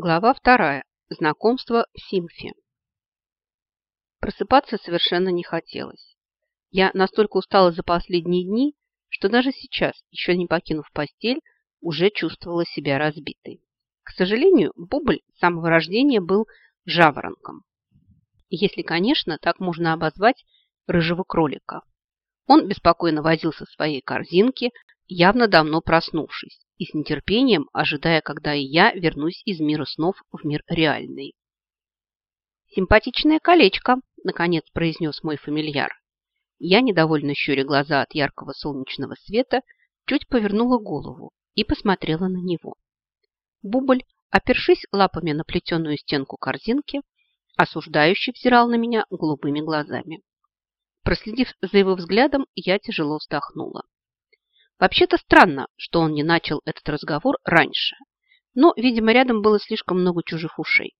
Глава вторая. Знакомство в Симфе. Просыпаться совершенно не хотелось. Я настолько устала за последние дни, что даже сейчас, еще не покинув постель, уже чувствовала себя разбитой. К сожалению, Бубль с самого рождения был жаворонком. Если, конечно, так можно обозвать рыжего кролика. Он беспокойно возился в своей корзинке, явно давно проснувшись, и с нетерпением ожидая, когда и я вернусь из мира снов в мир реальный. «Симпатичное колечко», – наконец произнес мой фамильяр. Я, недовольно щуря глаза от яркого солнечного света, чуть повернула голову и посмотрела на него. Бубль, опершись лапами на плетеную стенку корзинки, осуждающий взирал на меня голубыми глазами. Проследив за его взглядом, я тяжело вздохнула. Вообще-то странно, что он не начал этот разговор раньше, но, видимо, рядом было слишком много чужих ушей.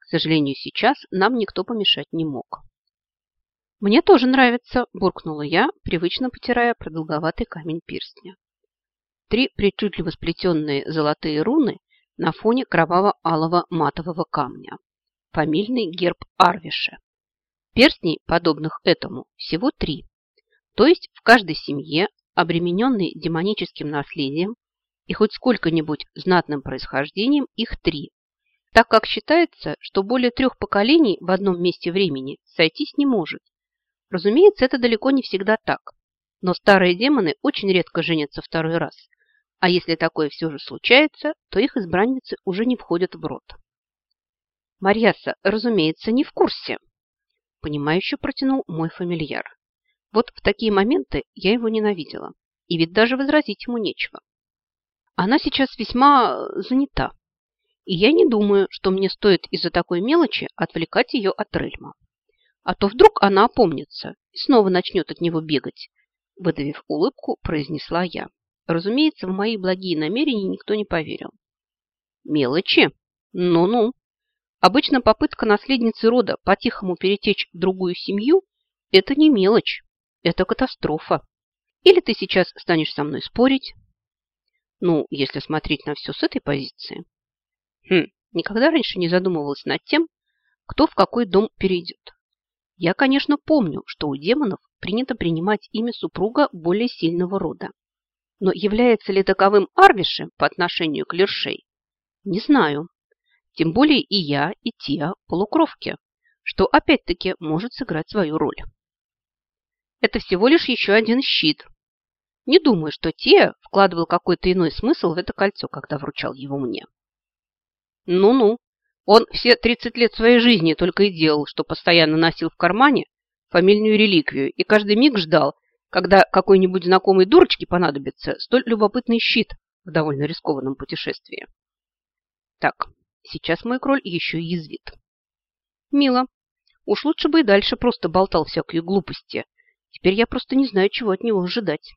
К сожалению, сейчас нам никто помешать не мог. «Мне тоже нравится», – буркнула я, привычно потирая продолговатый камень перстня. Три причудливо сплетенные золотые руны на фоне кроваво-алого матового камня. Фамильный герб Арвиша. Перстней, подобных этому, всего три. То есть в каждой семье, обремененной демоническим наследием и хоть сколько-нибудь знатным происхождением, их три. Так как считается, что более трех поколений в одном месте времени сойтись не может. Разумеется, это далеко не всегда так. Но старые демоны очень редко женятся второй раз. А если такое все же случается, то их избранницы уже не входят в род. Марьяса, разумеется, не в курсе, понимающе протянул мой фамильяр. Вот в такие моменты я его ненавидела. И ведь даже возразить ему нечего. Она сейчас весьма занята. И я не думаю, что мне стоит из-за такой мелочи отвлекать ее от Рельма. А то вдруг она опомнится и снова начнет от него бегать. Выдавив улыбку, произнесла я. Разумеется, в мои благие намерения никто не поверил. Мелочи? Ну-ну. Обычно попытка наследницы рода по-тихому перетечь в другую семью – это не мелочь, это катастрофа. Или ты сейчас станешь со мной спорить? Ну, если смотреть на все с этой позиции. Хм, никогда раньше не задумывалась над тем, кто в какой дом перейдет. Я, конечно, помню, что у демонов принято принимать имя супруга более сильного рода. Но является ли таковым Арвиши по отношению к Лершей? Не знаю. Тем более и я, и Тия полукровки, что опять-таки может сыграть свою роль. Это всего лишь еще один щит. Не думаю, что Тия вкладывал какой-то иной смысл в это кольцо, когда вручал его мне. Ну-ну, он все 30 лет своей жизни только и делал, что постоянно носил в кармане фамильную реликвию и каждый миг ждал, когда какой-нибудь знакомой дурочке понадобится столь любопытный щит в довольно рискованном путешествии. Так, Сейчас мой кроль еще и язвит. Мило. Уж лучше бы и дальше просто болтал всякие глупости. Теперь я просто не знаю, чего от него ожидать.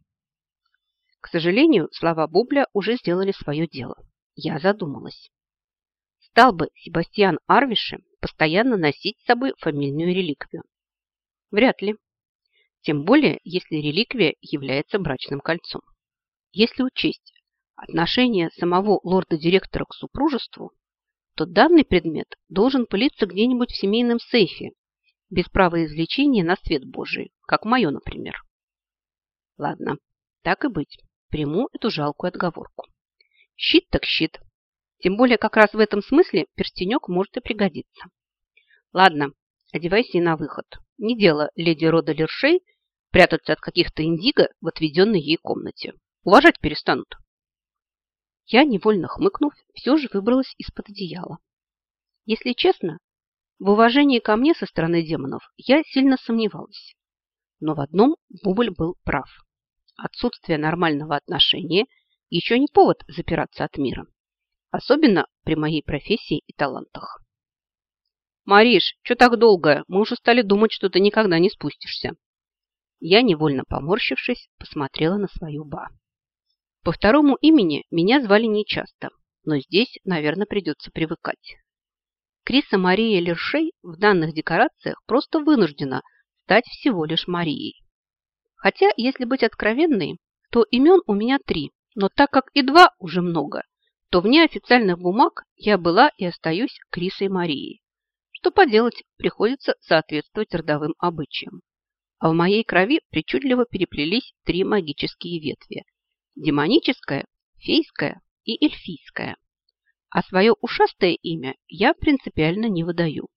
К сожалению, слова Бубля уже сделали свое дело. Я задумалась. Стал бы Себастьян Арвиши постоянно носить с собой фамильную реликвию? Вряд ли. Тем более, если реликвия является брачным кольцом. Если учесть отношение самого лорда-директора к супружеству, то данный предмет должен пылиться где-нибудь в семейном сейфе, без права извлечения на свет Божий, как мое, например. Ладно, так и быть, приму эту жалкую отговорку. Щит так щит. Тем более как раз в этом смысле перстенек может и пригодиться. Ладно, одевайся и на выход. Не дело леди рода Лершей прятаться от каких-то индиго в отведенной ей комнате. Уважать перестанут. Я, невольно хмыкнув, все же выбралась из-под одеяла. Если честно, в уважении ко мне со стороны демонов я сильно сомневалась. Но в одном Бубль был прав. Отсутствие нормального отношения еще не повод запираться от мира. Особенно при моей профессии и талантах. «Мариш, что так долго? Мы уже стали думать, что ты никогда не спустишься». Я, невольно поморщившись, посмотрела на свою ба. По второму имени меня звали нечасто, но здесь, наверное, придется привыкать. Криса Мария Лершей в данных декорациях просто вынуждена стать всего лишь Марией. Хотя, если быть откровенной, то имен у меня три, но так как и два уже много, то вне официальных бумаг я была и остаюсь Крисой Марией. Что поделать, приходится соответствовать родовым обычаям. А в моей крови причудливо переплелись три магические ветви – демоническая, фейская и эльфийская. А свое ушастое имя я принципиально не выдаю.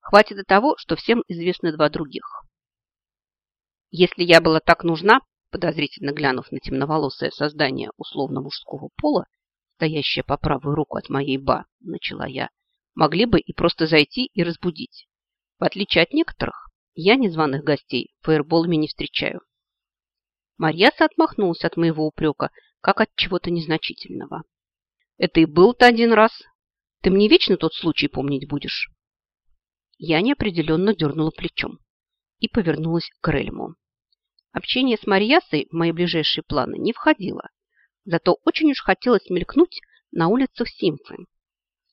Хватит и того, что всем известны два других. Если я была так нужна, подозрительно глянув на темноволосое создание условно мужского пола, стоящее по правую руку от моей ба, начала я, могли бы и просто зайти и разбудить. В отличие от некоторых, я незваных гостей фаерболами не встречаю. Марьяса отмахнулась от моего упрека, как от чего-то незначительного. Это и был-то один раз. Ты мне вечно тот случай помнить будешь. Я неопределенно дернула плечом и повернулась к Рельму. Общение с Марьясой в мои ближайшие планы не входило, зато очень уж хотелось мелькнуть на улицах Симфы,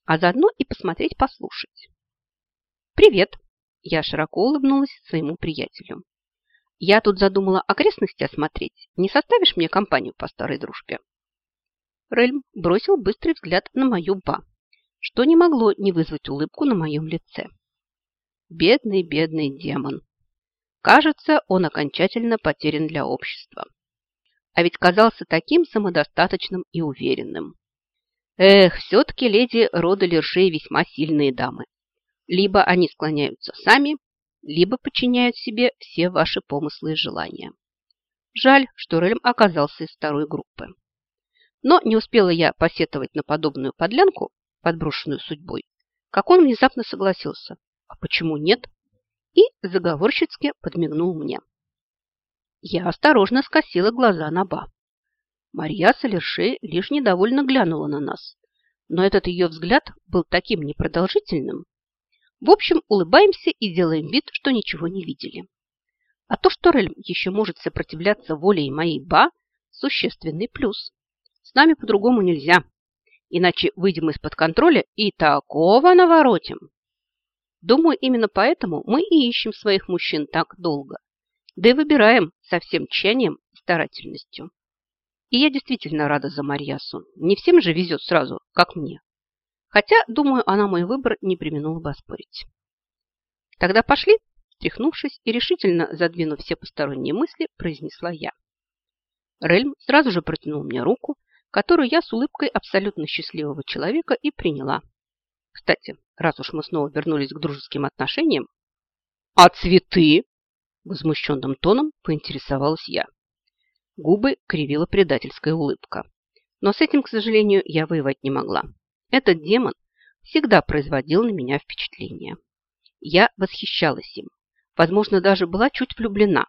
а заодно и посмотреть-послушать. «Привет!» – я широко улыбнулась своему приятелю. «Я тут задумала окрестности осмотреть. Не составишь мне компанию по старой дружбе?» Рельм бросил быстрый взгляд на мою ба, что не могло не вызвать улыбку на моем лице. Бедный, бедный демон. Кажется, он окончательно потерян для общества. А ведь казался таким самодостаточным и уверенным. Эх, все-таки леди рода Лершей весьма сильные дамы. Либо они склоняются сами, либо подчиняют себе все ваши помыслы и желания. Жаль, что Рельм оказался из второй группы. Но не успела я посетовать на подобную подлянку, подброшенную судьбой, как он внезапно согласился. А почему нет? И заговорщицки подмигнул мне. Я осторожно скосила глаза на Ба. Марья Солерше лишь недовольно глянула на нас, но этот ее взгляд был таким непродолжительным. В общем, улыбаемся и делаем вид, что ничего не видели. А то, что Рельм еще может сопротивляться воле моей Ба, существенный плюс. С нами по-другому нельзя, иначе выйдем из-под контроля и такого наворотим. Думаю, именно поэтому мы и ищем своих мужчин так долго. Да и выбираем со всем тщанием и старательностью. И я действительно рада за Марьясу. Не всем же везет сразу, как мне. Хотя, думаю, она мой выбор не применула бы оспорить. Тогда пошли, тряхнувшись и решительно задвинув все посторонние мысли, произнесла я. Рельм сразу же протянул мне руку, которую я с улыбкой абсолютно счастливого человека и приняла. Кстати, раз уж мы снова вернулись к дружеским отношениям. «А цветы?» – возмущенным тоном поинтересовалась я. Губы кривила предательская улыбка. Но с этим, к сожалению, я воевать не могла. Этот демон всегда производил на меня впечатление. Я восхищалась им. Возможно, даже была чуть влюблена,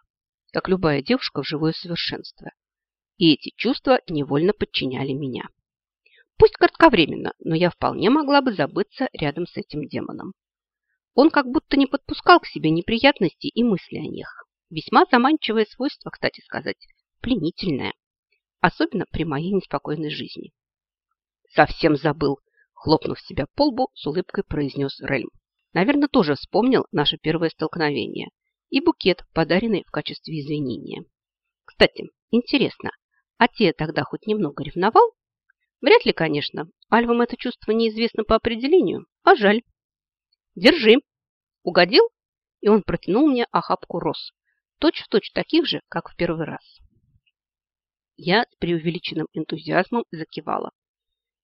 как любая девушка в живое совершенство. И эти чувства невольно подчиняли меня. Пусть кратковременно, но я вполне могла бы забыться рядом с этим демоном. Он как будто не подпускал к себе неприятностей и мысли о них. Весьма заманчивое свойство, кстати сказать, пленительное. Особенно при моей неспокойной жизни. Совсем забыл, хлопнув себя по лбу, с улыбкой произнес Рельм. Наверное, тоже вспомнил наше первое столкновение и букет, подаренный в качестве извинения. Кстати, интересно, а те тогда хоть немного ревновал? Вряд ли, конечно. Альвам это чувство неизвестно по определению, а жаль. Держи. Угодил? И он протянул мне охапку роз. Точь-в-точь точь таких же, как в первый раз. Я с преувеличенным энтузиазмом закивала.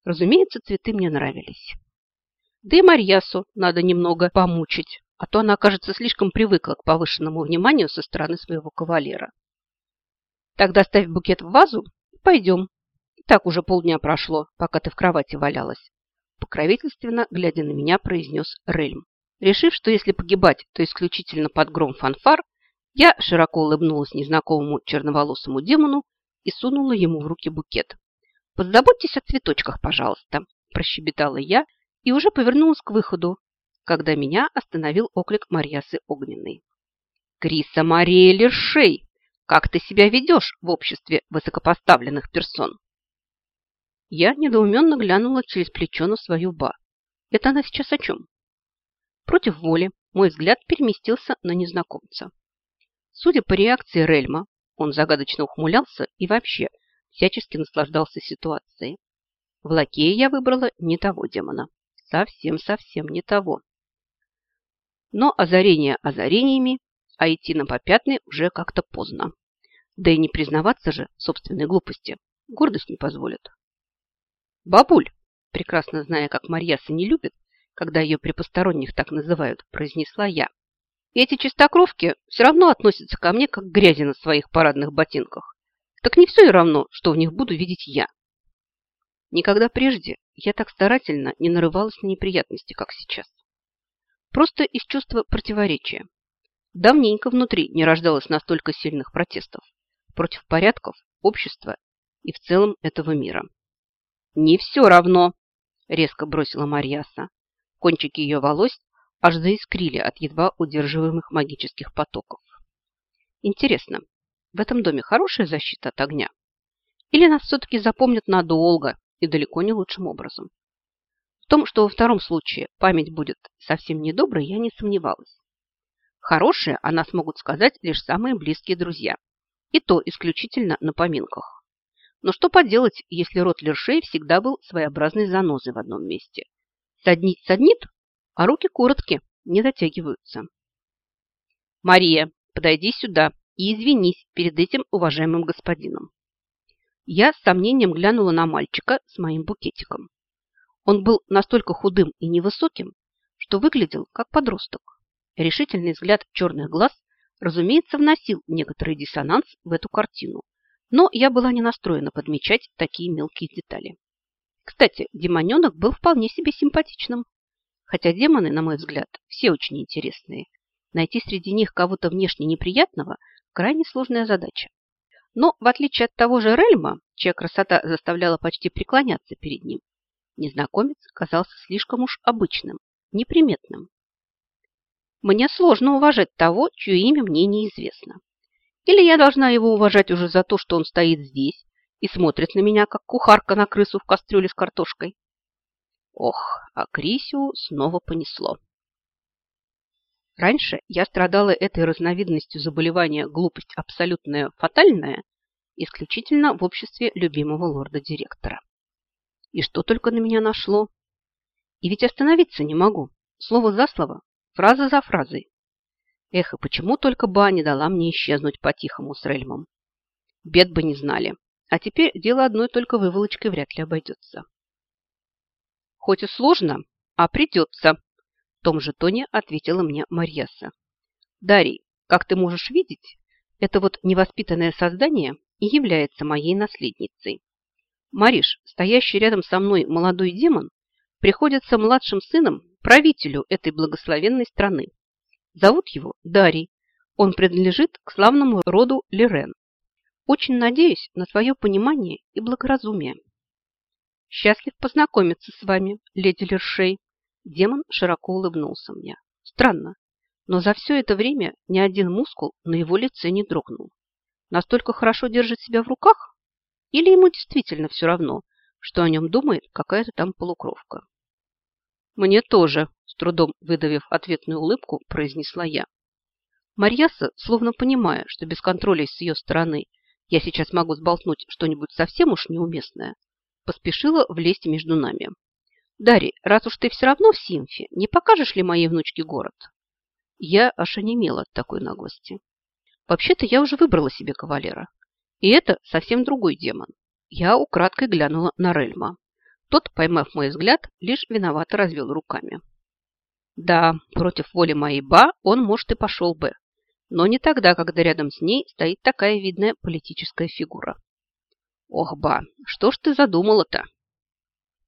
Разумеется, цветы мне нравились. Да и Марьясу надо немного помучить, а то она, кажется, слишком привыкла к повышенному вниманию со стороны своего кавалера. Тогда ставь букет в вазу и пойдем, так уже полдня прошло, пока ты в кровати валялась. Покровительственно, глядя на меня, произнес Рельм. Решив, что если погибать, то исключительно под гром фанфар, я широко улыбнулась незнакомому черноволосому демону и сунула ему в руки букет. «Позаботьтесь о цветочках, пожалуйста», – прощебетала я и уже повернулась к выходу, когда меня остановил оклик Марьясы Огненной. «Криса Мария Лершей, как ты себя ведешь в обществе высокопоставленных персон?» Я недоуменно глянула через плечо на свою ба. Это она сейчас о чем? Против воли мой взгляд переместился на незнакомца. Судя по реакции Рельма, он загадочно ухмылялся и вообще всячески наслаждался ситуацией. В лакее я выбрала не того демона. Совсем-совсем не того. Но озарение озарениями, а идти на попятный уже как-то поздно. Да и не признаваться же собственной глупости. Гордость не позволит. «Бабуль!» прекрасно зная, как Марьяса не любит, когда ее при посторонних так называют, произнесла я. эти чистокровки все равно относятся ко мне, как грязи на своих парадных ботинках. Так не все и равно, что в них буду видеть я. Никогда прежде я так старательно не нарывалась на неприятности, как сейчас. Просто из чувства противоречия. Давненько внутри не рождалось настолько сильных протестов против порядков, общества и в целом этого мира. «Не все равно!» – резко бросила Марьяса. Кончики ее волос аж заискрили от едва удерживаемых магических потоков. Интересно, в этом доме хорошая защита от огня? Или нас все-таки запомнят надолго и далеко не лучшим образом? В том, что во втором случае память будет совсем недоброй, я не сомневалась. Хорошее о нас могут сказать лишь самые близкие друзья. И то исключительно на поминках. Но что поделать, если рот Лершей всегда был своеобразной занозой в одном месте? Саднить саднит, а руки короткие, не дотягиваются. «Мария, подойди сюда и извинись перед этим уважаемым господином». Я с сомнением глянула на мальчика с моим букетиком. Он был настолько худым и невысоким, что выглядел как подросток. Решительный взгляд черных глаз, разумеется, вносил некоторый диссонанс в эту картину, но я была не настроена подмечать такие мелкие детали. Кстати, демоненок был вполне себе симпатичным. Хотя демоны, на мой взгляд, все очень интересные. Найти среди них кого-то внешне неприятного – крайне сложная задача. Но, в отличие от того же Рельма, чья красота заставляла почти преклоняться перед ним, незнакомец казался слишком уж обычным, неприметным. Мне сложно уважать того, чье имя мне неизвестно. Или я должна его уважать уже за то, что он стоит здесь и смотрит на меня, как кухарка на крысу в кастрюле с картошкой? Ох, а Крисю снова понесло. Раньше я страдала этой разновидностью заболевания глупость абсолютная фатальная исключительно в обществе любимого лорда-директора. И что только на меня нашло. И ведь остановиться не могу. Слово за слово, фраза за фразой. Эх, и почему только Ба не дала мне исчезнуть по-тихому с Рельмом? Бед бы не знали. А теперь дело одной только выволочкой вряд ли обойдется. Хоть и сложно, а придется, в том же тоне ответила мне Марьяса. Дарий, как ты можешь видеть, это вот невоспитанное создание и является моей наследницей. Мариш, стоящий рядом со мной молодой демон, приходится младшим сыном правителю этой благословенной страны. Зовут его Дарий. Он принадлежит к славному роду Лирен. Очень надеюсь на свое понимание и благоразумие. Счастлив познакомиться с вами, леди Лершей. Демон широко улыбнулся мне. Странно, но за все это время ни один мускул на его лице не дрогнул. Настолько хорошо держит себя в руках? Или ему действительно все равно, что о нем думает какая-то там полукровка? Мне тоже, с трудом выдавив ответную улыбку, произнесла я. Марьяса, словно понимая, что без контроля с ее стороны я сейчас могу сболтнуть что-нибудь совсем уж неуместное, поспешила влезть между нами. «Дарья, раз уж ты все равно в Симфе, не покажешь ли моей внучке город?» Я аж онемела от такой наглости. Вообще-то я уже выбрала себе кавалера. И это совсем другой демон. Я украдкой глянула на Рельма. Тот, поймав мой взгляд, лишь виновато развел руками. Да, против воли моей ба он, может, и пошел бы. Но не тогда, когда рядом с ней стоит такая видная политическая фигура. Ох, ба, что ж ты задумала-то?